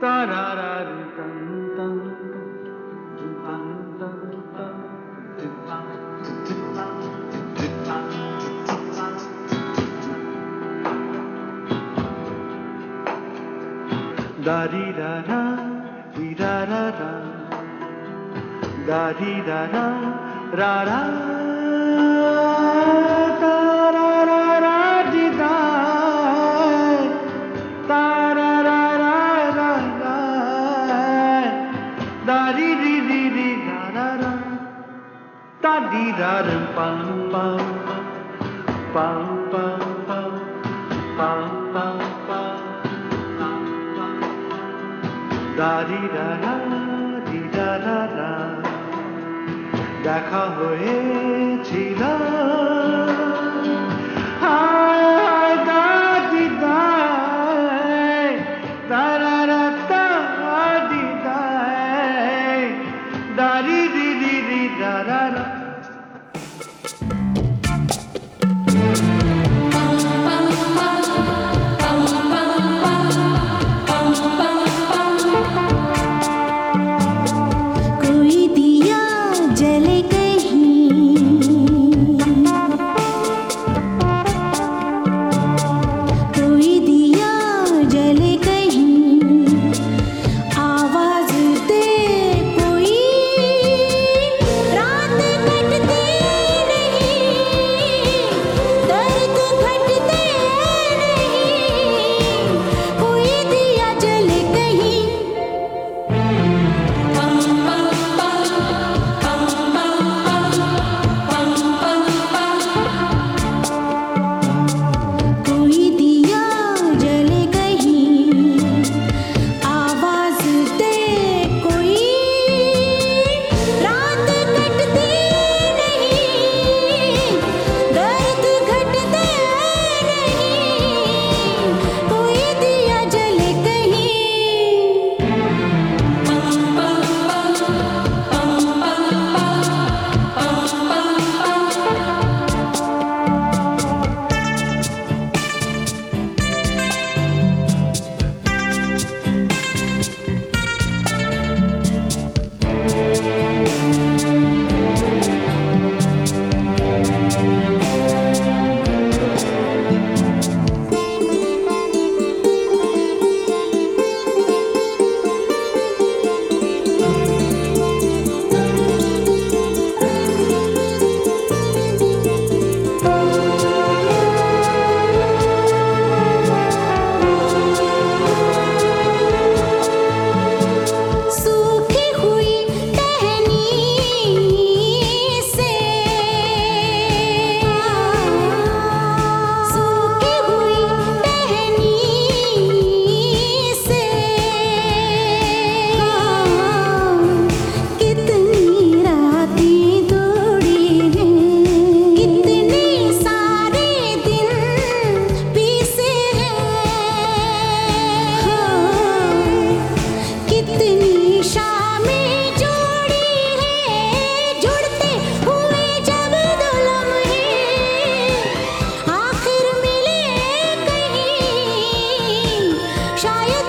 da da da da da, ra ra. da di da dum bum bum bum bum bum bum bum bum da di da da di da da da দেখা হয়েছিল Shire.